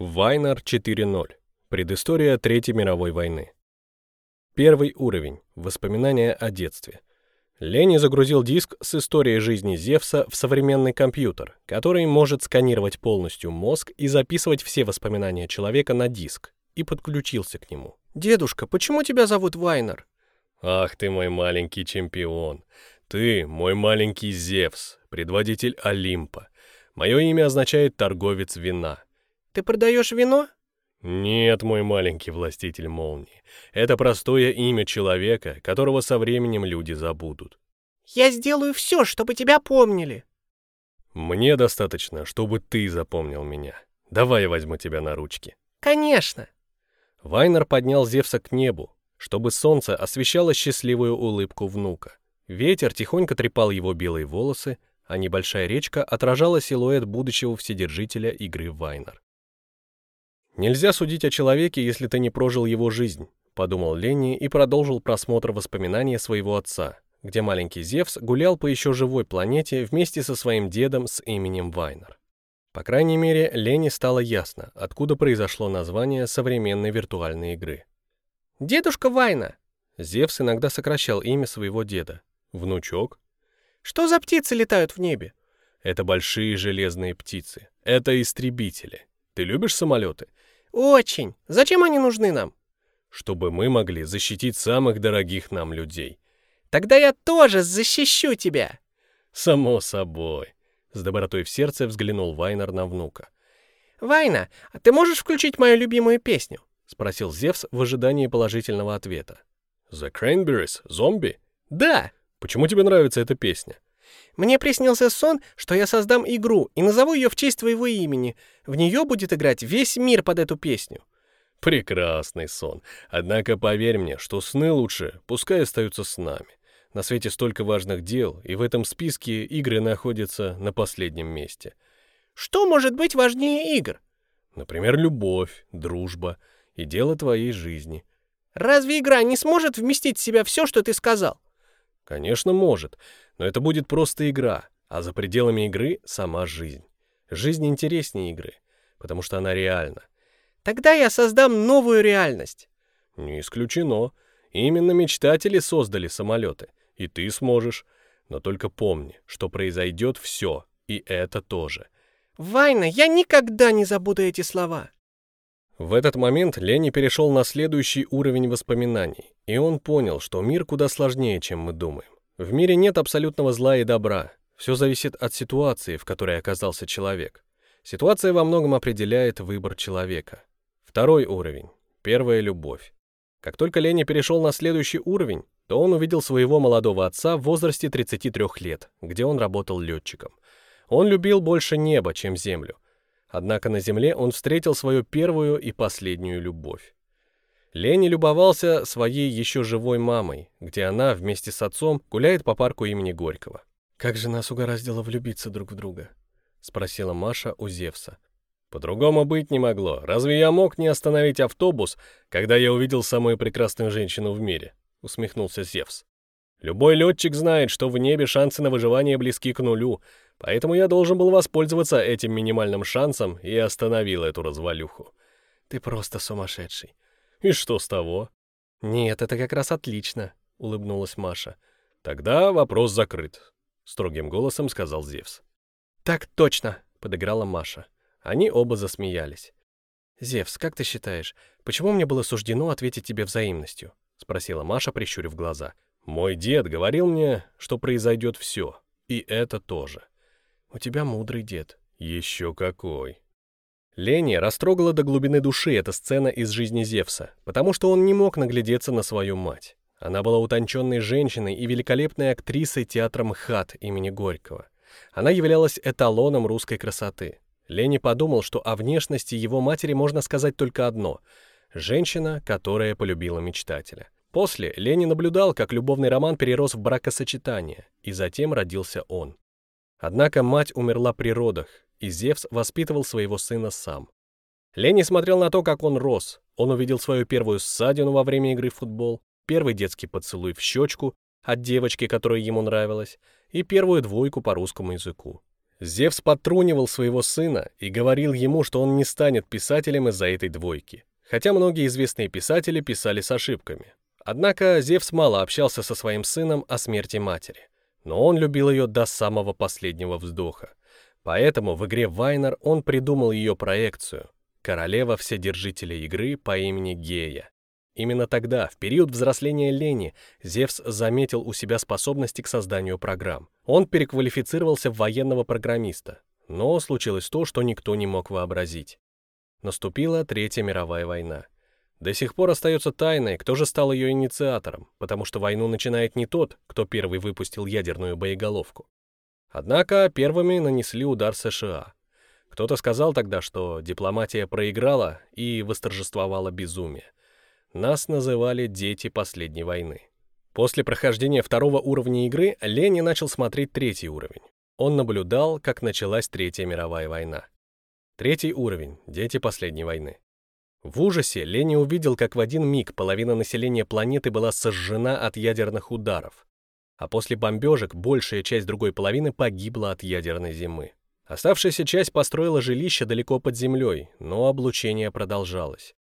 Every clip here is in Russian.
Вайнер 4.0. Предыстория Третьей мировой войны. Первый уровень. Воспоминания о детстве. Лени загрузил диск с историей жизни Зевса в современный компьютер, который может сканировать полностью мозг и записывать все воспоминания человека на диск, и подключился к нему. «Дедушка, почему тебя зовут Вайнер?» «Ах ты мой маленький чемпион! Ты мой маленький Зевс, предводитель Олимпа. Мое имя означает «торговец вина». Ты продаешь вино? Нет, мой маленький властитель молнии. Это простое имя человека, которого со временем люди забудут. Я сделаю все, чтобы тебя помнили. Мне достаточно, чтобы ты запомнил меня. Давай я возьму тебя на ручки. Конечно. Вайнер поднял Зевса к небу, чтобы солнце освещало счастливую улыбку внука. Ветер тихонько трепал его белые волосы, а небольшая речка отражала силуэт будущего вседержителя игры Вайнер. «Нельзя судить о человеке, если ты не прожил его жизнь», — подумал Ленни и продолжил просмотр воспоминаний своего отца, где маленький Зевс гулял по еще живой планете вместе со своим дедом с именем Вайнер. По крайней мере, Ленни стало ясно, откуда произошло название современной виртуальной игры. «Дедушка Вайна!» Зевс иногда сокращал имя своего деда. «Внучок?» «Что за птицы летают в небе?» «Это большие железные птицы. Это истребители. Ты любишь самолеты?» «Очень. Зачем они нужны нам?» «Чтобы мы могли защитить самых дорогих нам людей». «Тогда я тоже защищу тебя!» «Само собой!» С добротой в сердце взглянул Вайнер на внука. «Вайна, а ты можешь включить мою любимую песню?» Спросил Зевс в ожидании положительного ответа. «The Cranberries? Зомби?» «Да!» «Почему тебе нравится эта песня?» Мне приснился сон, что я создам игру и назову ее в честь твоего имени. В нее будет играть весь мир под эту песню». «Прекрасный сон. Однако поверь мне, что сны лучше, пускай остаются с нами. На свете столько важных дел, и в этом списке игры находятся на последнем месте». «Что может быть важнее игр?» «Например, любовь, дружба и дело твоей жизни». «Разве игра не сможет вместить в себя все, что ты сказал?» «Конечно, может. Но это будет просто игра, а за пределами игры сама жизнь. Жизнь интереснее игры, потому что она реальна. Тогда я создам новую реальность. Не исключено. Именно мечтатели создали самолеты, и ты сможешь. Но только помни, что произойдет все, и это тоже. Вайна, я никогда не забуду эти слова. В этот момент Ленни перешел на следующий уровень воспоминаний, и он понял, что мир куда сложнее, чем мы думаем. В мире нет абсолютного зла и добра. Все зависит от ситуации, в которой оказался человек. Ситуация во многом определяет выбор человека. Второй уровень. Первая любовь. Как только Леня перешел на следующий уровень, то он увидел своего молодого отца в возрасте 33 лет, где он работал летчиком. Он любил больше небо, чем землю. Однако на земле он встретил свою первую и последнюю любовь. Лени любовался своей еще живой мамой, где она вместе с отцом гуляет по парку имени Горького. «Как же нас угораздило влюбиться друг в друга?» — спросила Маша у Зевса. «По-другому быть не могло. Разве я мог не остановить автобус, когда я увидел самую прекрасную женщину в мире?» — усмехнулся Зевс. «Любой летчик знает, что в небе шансы на выживание близки к нулю, поэтому я должен был воспользоваться этим минимальным шансом и остановил эту развалюху». «Ты просто сумасшедший. «И что с того?» «Нет, это как раз отлично», — улыбнулась Маша. «Тогда вопрос закрыт», — строгим голосом сказал Зевс. «Так точно», — подыграла Маша. Они оба засмеялись. «Зевс, как ты считаешь, почему мне было суждено ответить тебе взаимностью?» — спросила Маша, прищурив глаза. «Мой дед говорил мне, что произойдет все, и это тоже». «У тебя мудрый дед». «Еще какой!» Лени растрогала до глубины души эта сцена из жизни Зевса, потому что он не мог наглядеться на свою мать. Она была утонченной женщиной и великолепной актрисой театра МХАТ имени Горького. Она являлась эталоном русской красоты. Лени подумал, что о внешности его матери можно сказать только одно – женщина, которая полюбила мечтателя. После Лени наблюдал, как любовный роман перерос в бракосочетание, и затем родился он. Однако мать умерла при родах, и Зевс воспитывал своего сына сам. Лени смотрел на то, как он рос. Он увидел свою первую ссадину во время игры в футбол, первый детский поцелуй в щечку от девочки, которая ему нравилась, и первую двойку по русскому языку. Зевс подтрунивал своего сына и говорил ему, что он не станет писателем из-за этой двойки, хотя многие известные писатели писали с ошибками. Однако Зевс мало общался со своим сыном о смерти матери, но он любил ее до самого последнего вздоха. Поэтому в игре Вайнер он придумал ее проекцию — королева вседержителя игры по имени Гея. Именно тогда, в период взросления Лени, Зевс заметил у себя способности к созданию программ. Он переквалифицировался в военного программиста, но случилось то, что никто не мог вообразить. Наступила Третья мировая война. До сих пор остается тайной, кто же стал ее инициатором, потому что войну начинает не тот, кто первый выпустил ядерную боеголовку. Однако первыми нанесли удар США. Кто-то сказал тогда, что дипломатия проиграла и восторжествовало безумие. Нас называли «дети последней войны». После прохождения второго уровня игры Лени начал смотреть третий уровень. Он наблюдал, как началась Третья мировая война. Третий уровень — дети последней войны. В ужасе Лени увидел, как в один миг половина населения планеты была сожжена от ядерных ударов, а после бомбежек большая часть другой половины погибла от ядерной зимы. Оставшаяся часть построила жилище далеко под землей, но облучение продолжалось.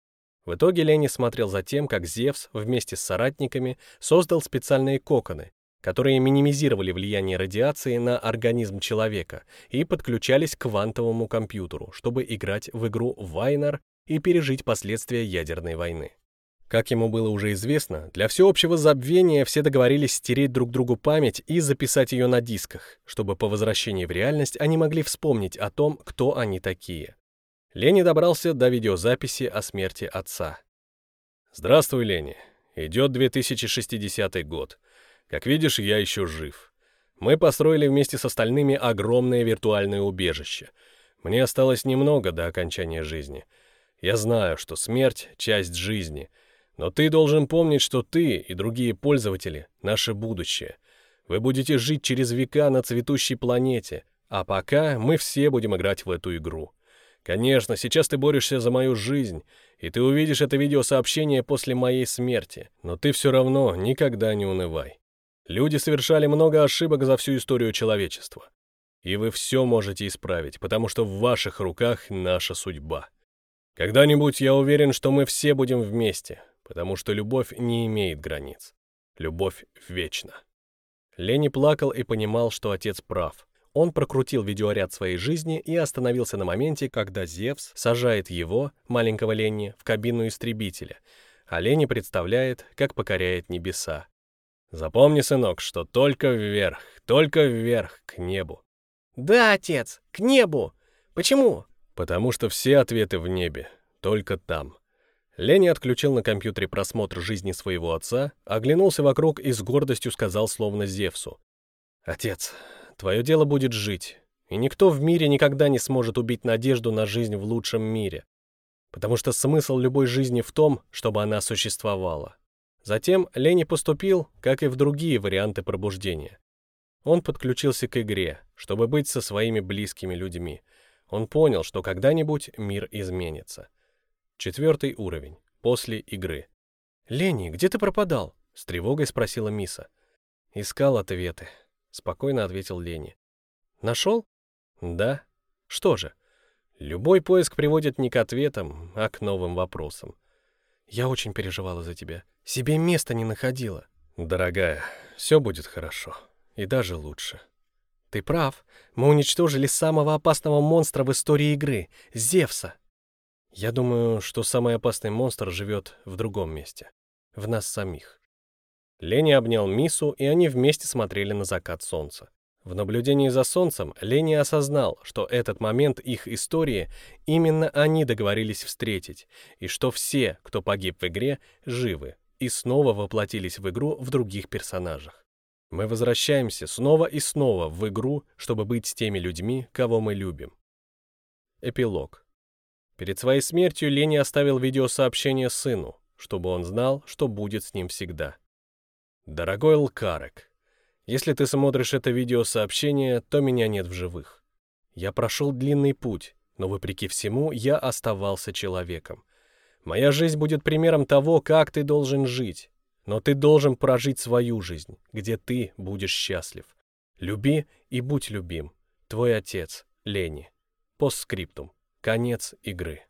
В итоге Лени смотрел за тем, как Зевс вместе с соратниками создал специальные коконы, которые минимизировали влияние радиации на организм человека и подключались к квантовому компьютеру, чтобы играть в игру Вайнер и пережить последствия ядерной войны. Как ему было уже известно, для всеобщего забвения все договорились стереть друг другу память и записать ее на дисках, чтобы по возвращении в реальность они могли вспомнить о том, кто они такие. Лени добрался до видеозаписи о смерти отца. «Здравствуй, Лени. Идет 2060 год. Как видишь, я еще жив. Мы построили вместе с остальными огромное виртуальное убежище. Мне осталось немного до окончания жизни. Я знаю, что смерть — часть жизни. Но ты должен помнить, что ты и другие пользователи — наше будущее. Вы будете жить через века на цветущей планете, а пока мы все будем играть в эту игру. Конечно, сейчас ты борешься за мою жизнь, и ты увидишь это видеосообщение после моей смерти, но ты все равно никогда не унывай. Люди совершали много ошибок за всю историю человечества. И вы все можете исправить, потому что в ваших руках наша судьба. Когда-нибудь я уверен, что мы все будем вместе, потому что любовь не имеет границ. Любовь вечна. Лени плакал и понимал, что отец прав. Он прокрутил видеоряд своей жизни и остановился на моменте, когда Зевс сажает его, маленького Ленни, в кабину истребителя, а Ленни представляет, как покоряет небеса. Запомни, сынок, что только вверх, только вверх, к небу. Да, отец, к небу. Почему? Потому что все ответы в небе, только там. Ленни отключил на компьютере просмотр жизни своего отца, оглянулся вокруг и с гордостью сказал словно Зевсу. «Отец, Твое дело будет жить, и никто в мире никогда не сможет убить надежду на жизнь в лучшем мире, потому что смысл любой жизни в том, чтобы она существовала. Затем Лени поступил, как и в другие варианты пробуждения. Он подключился к игре, чтобы быть со своими близкими людьми. Он понял, что когда-нибудь мир изменится. Четвертый уровень. После игры. «Лени, где ты пропадал?» — с тревогой спросила Миса. Искал ответы спокойно ответил Лени. Нашел? Да. Что же? Любой поиск приводит не к ответам, а к новым вопросам. Я очень переживала за тебя. Себе места не находила. Дорогая, все будет хорошо. И даже лучше. Ты прав. Мы уничтожили самого опасного монстра в истории игры — Зевса. Я думаю, что самый опасный монстр живет в другом месте. В нас самих. Лени обнял Мису, и они вместе смотрели на закат солнца. В наблюдении за солнцем Лени осознал, что этот момент их истории именно они договорились встретить, и что все, кто погиб в игре, живы и снова воплотились в игру в других персонажах. Мы возвращаемся снова и снова в игру, чтобы быть с теми людьми, кого мы любим. Эпилог. Перед своей смертью Лени оставил видеосообщение сыну, чтобы он знал, что будет с ним всегда. Дорогой Лкарек, если ты смотришь это видеосообщение, то меня нет в живых. Я прошел длинный путь, но вопреки всему я оставался человеком. Моя жизнь будет примером того, как ты должен жить. Но ты должен прожить свою жизнь, где ты будешь счастлив. Люби и будь любим. Твой отец, Лени. Постскриптум. Конец игры.